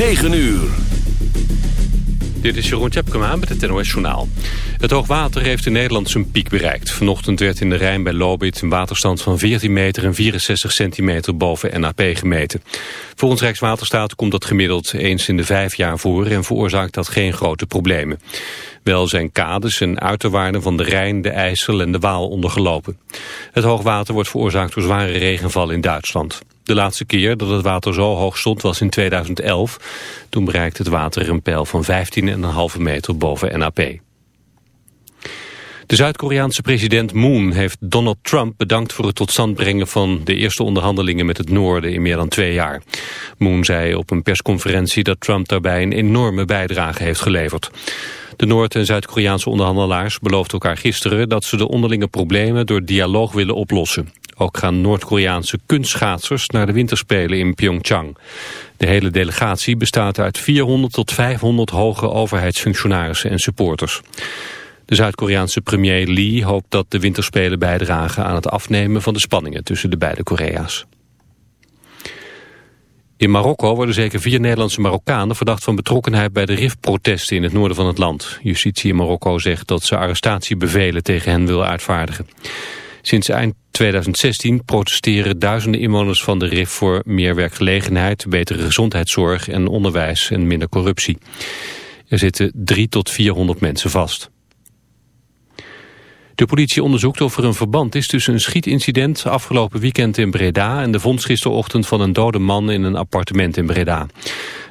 9 uur. Dit is Jeroen Tjepkema met het NOS Journaal. Het hoogwater heeft in Nederland zijn piek bereikt. Vanochtend werd in de Rijn bij Lobit een waterstand van 14 meter en 64 centimeter boven NAP gemeten. Volgens Rijkswaterstaat komt dat gemiddeld eens in de vijf jaar voor en veroorzaakt dat geen grote problemen. Wel zijn kades en uiterwaarden van de Rijn, de IJssel en de Waal ondergelopen. Het hoogwater wordt veroorzaakt door zware regenval in Duitsland. De laatste keer dat het water zo hoog stond was in 2011. Toen bereikte het water een peil van 15,5 meter boven NAP. De Zuid-Koreaanse president Moon heeft Donald Trump bedankt voor het tot stand brengen van de eerste onderhandelingen met het noorden in meer dan twee jaar. Moon zei op een persconferentie dat Trump daarbij een enorme bijdrage heeft geleverd. De Noord- en Zuid-Koreaanse onderhandelaars beloofden elkaar gisteren dat ze de onderlinge problemen door dialoog willen oplossen. Ook gaan Noord-Koreaanse kunstschaatsers naar de winterspelen in Pyeongchang. De hele delegatie bestaat uit 400 tot 500 hoge overheidsfunctionarissen en supporters. De Zuid-Koreaanse premier Lee hoopt dat de winterspelen bijdragen aan het afnemen van de spanningen tussen de beide Korea's. In Marokko worden zeker vier Nederlandse Marokkanen verdacht van betrokkenheid bij de RIF-protesten in het noorden van het land. Justitie in Marokko zegt dat ze arrestatiebevelen tegen hen wil uitvaardigen. Sinds eind 2016 protesteren duizenden inwoners van de RIF voor meer werkgelegenheid, betere gezondheidszorg en onderwijs en minder corruptie. Er zitten 3 tot 400 mensen vast. De politie onderzoekt of er een verband is tussen een schietincident afgelopen weekend in Breda en de vondst gisterochtend van een dode man in een appartement in Breda.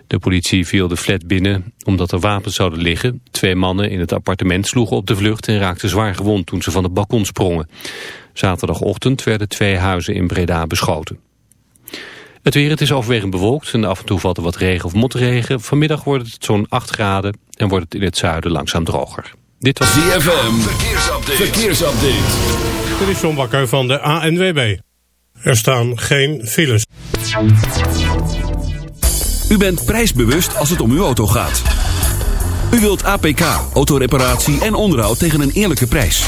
De politie viel de flat binnen omdat er wapens zouden liggen. Twee mannen in het appartement sloegen op de vlucht en raakten zwaar gewond toen ze van het balkon sprongen. Zaterdagochtend werden twee huizen in Breda beschoten. Het weer, het is overwegend bewolkt en af en toe valt er wat regen of motregen. Vanmiddag wordt het zo'n 8 graden en wordt het in het zuiden langzaam droger. Dit was ZFM, verkeersupdate. verkeersupdate. Dit is John Bakker van de ANWB. Er staan geen files. U bent prijsbewust als het om uw auto gaat. U wilt APK, autoreparatie en onderhoud tegen een eerlijke prijs.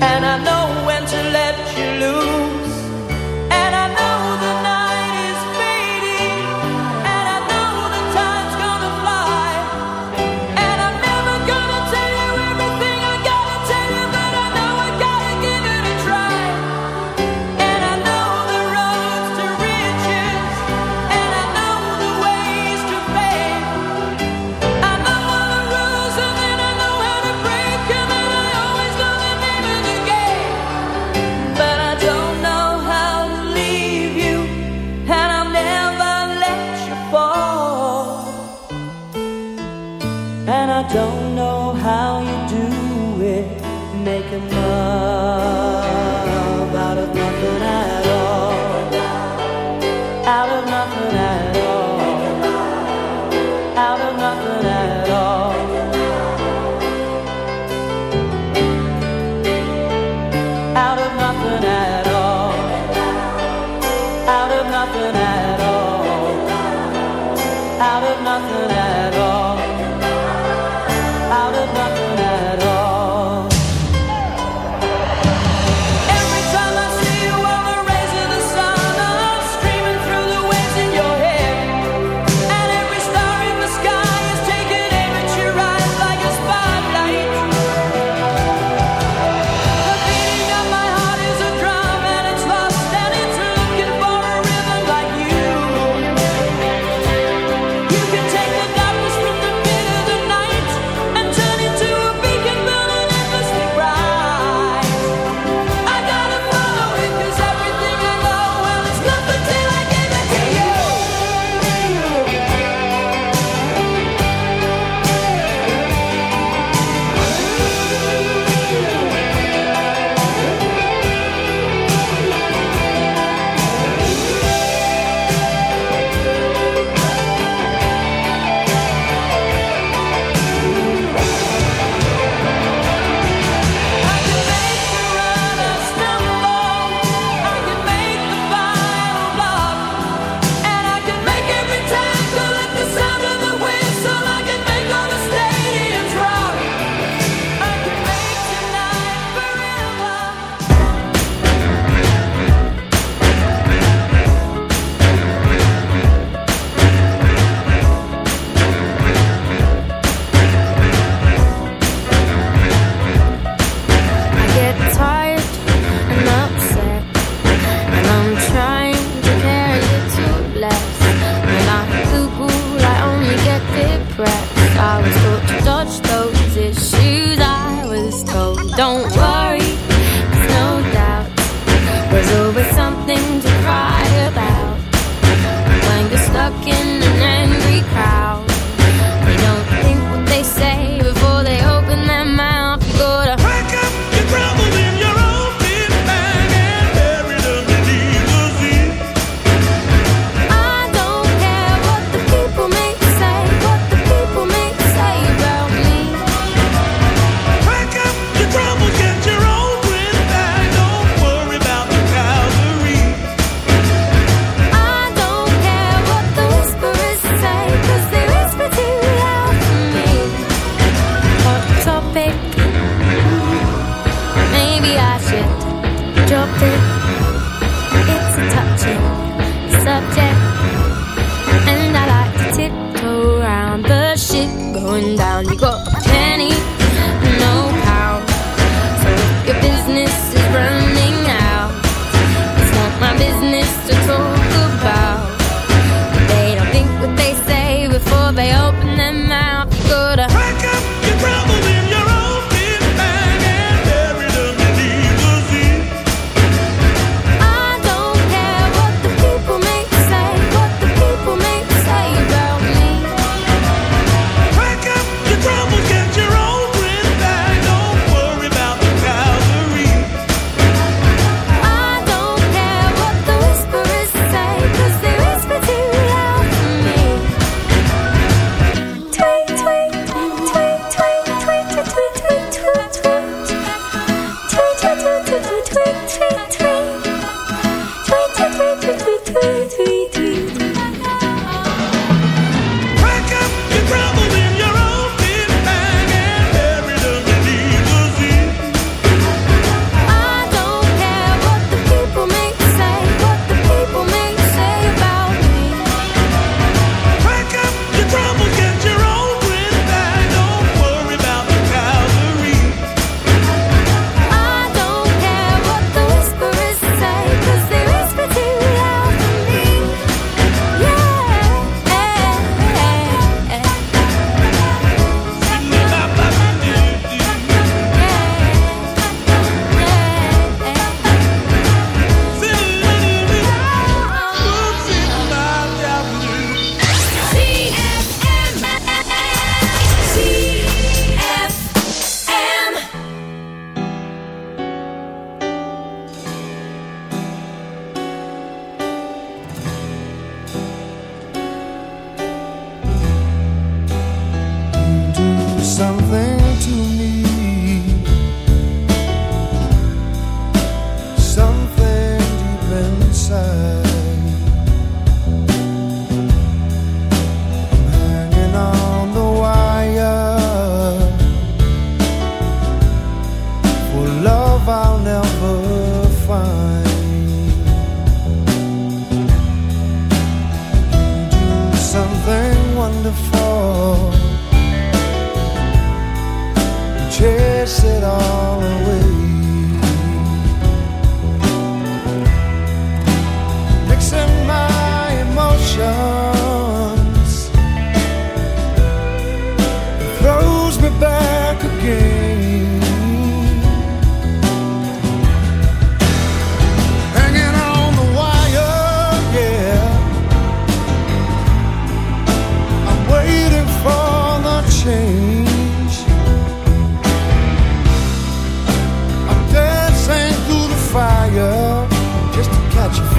and I know when to let you loose.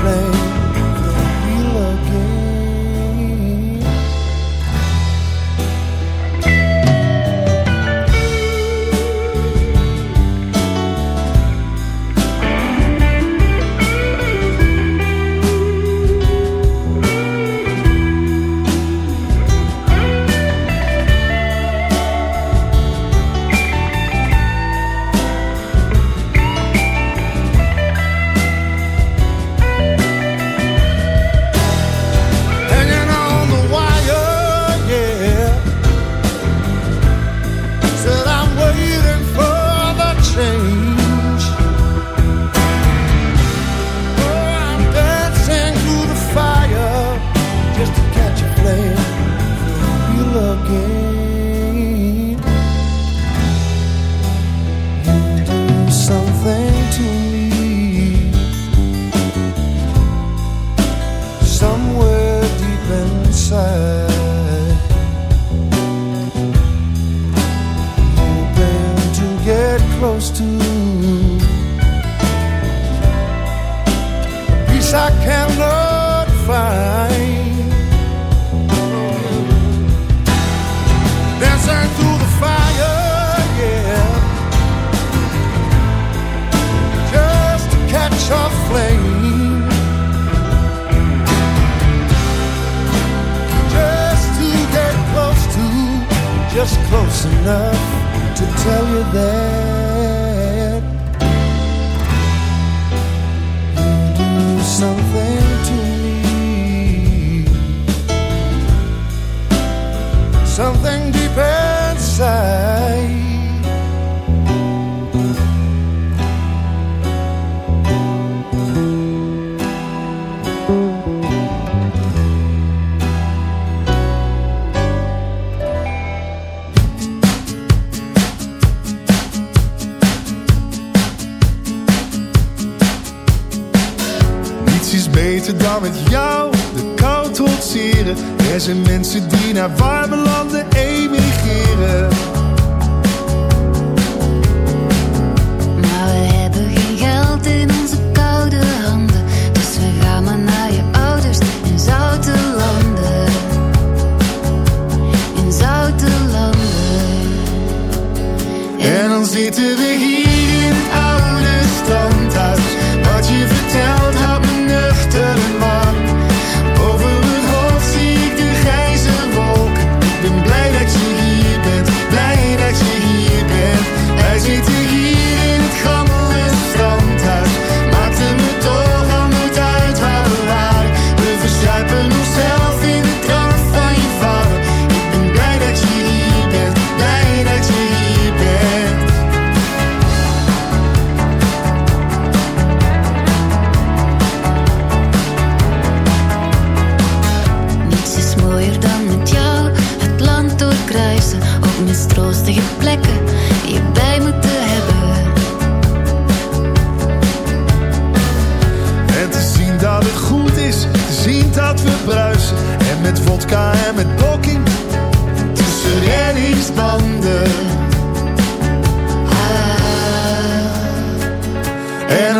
rain never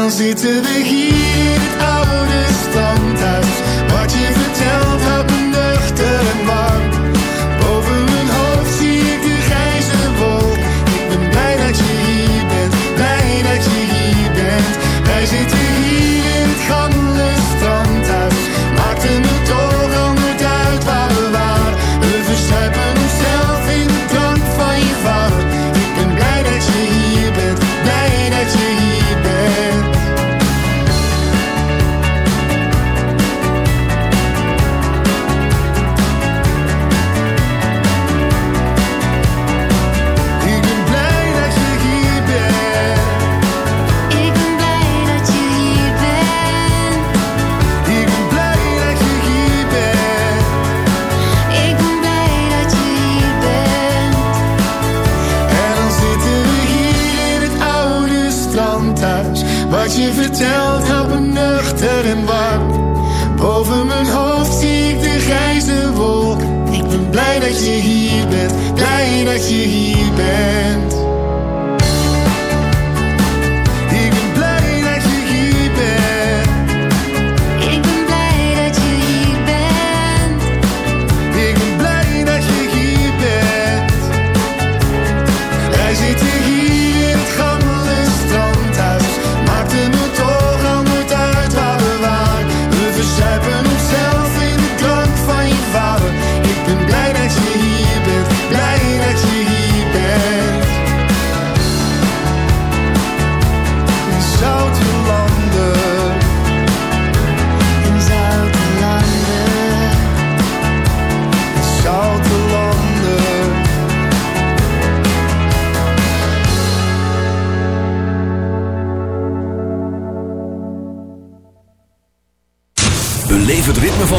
dan zitten we hier in het oude standaard. Wat je vertelt. Algérie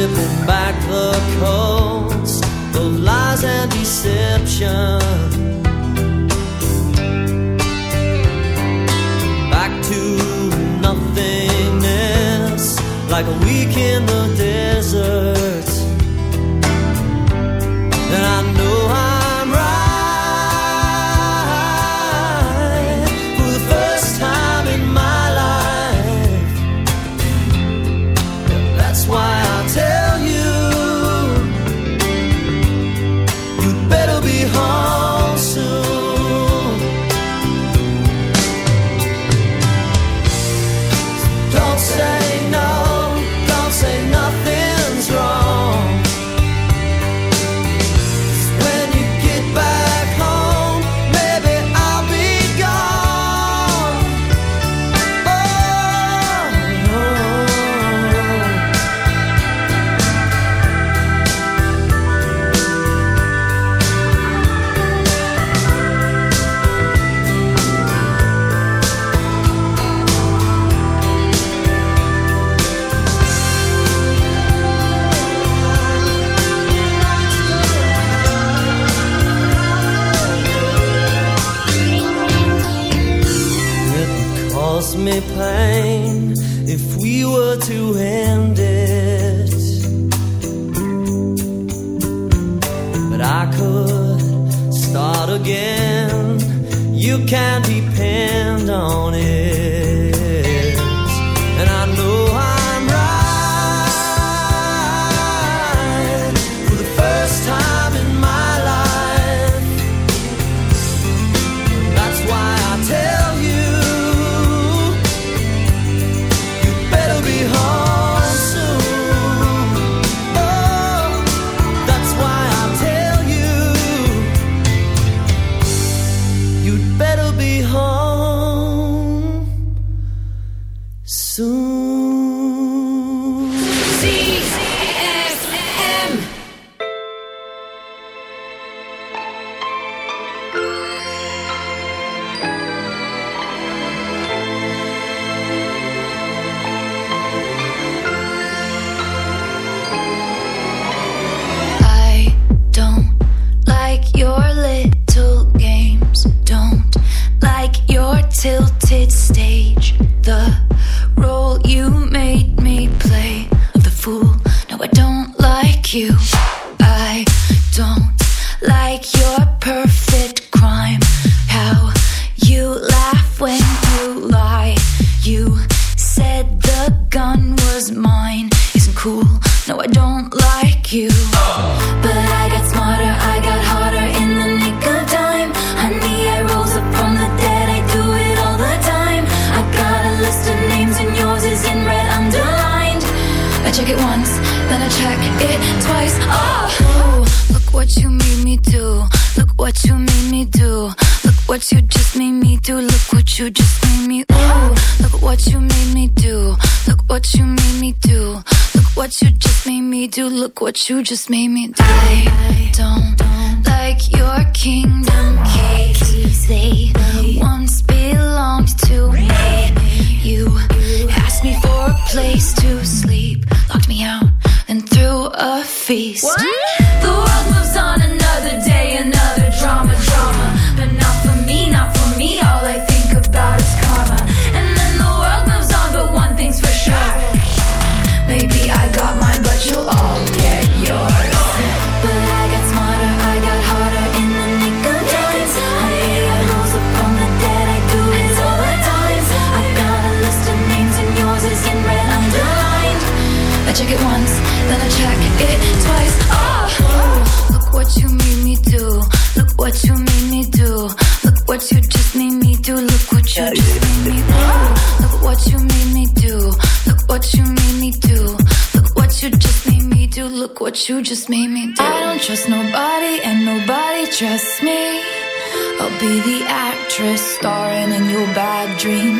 stripping back the coats of lies and deception. What you just made me do. Don't dream.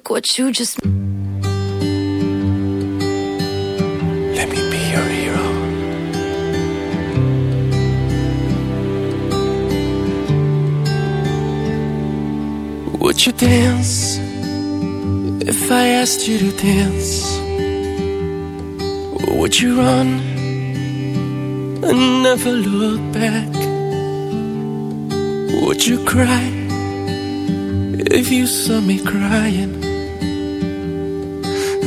Look what you just Let me be your hero. Would you dance if I asked you to dance? Or would you run and never look back? Would you cry if you saw me crying?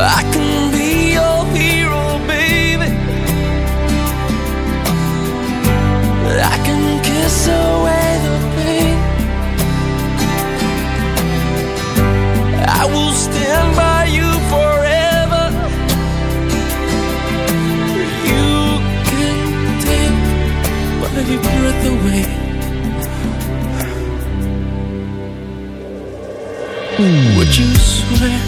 I can be your hero, baby. I can kiss away the pain. I will stand by you forever. You can take my breath away. Would you swear?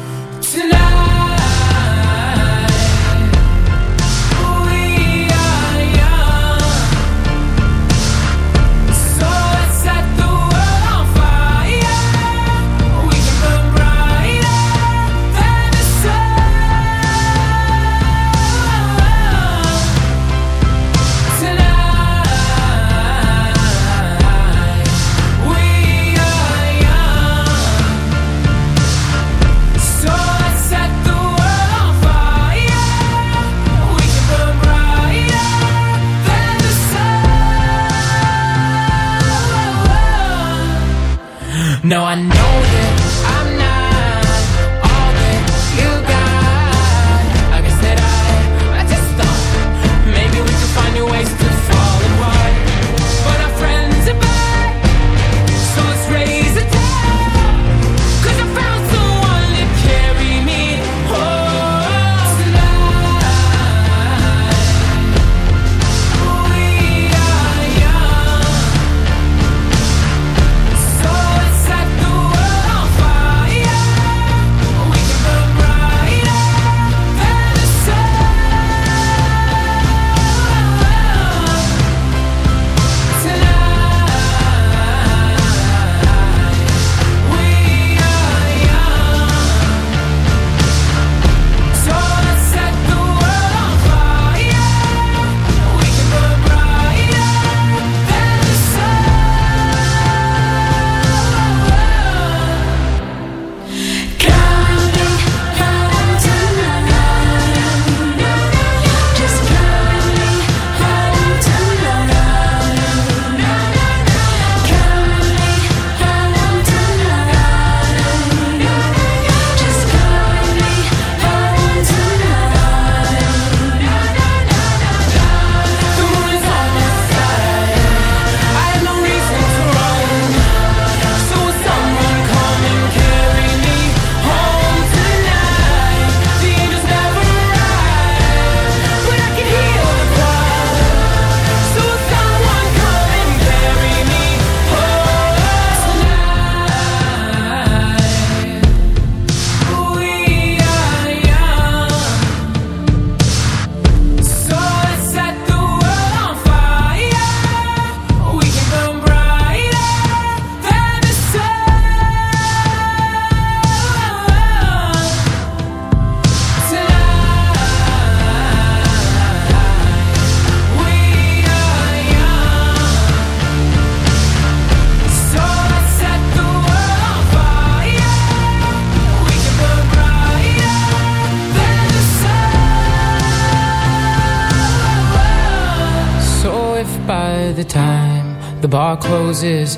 is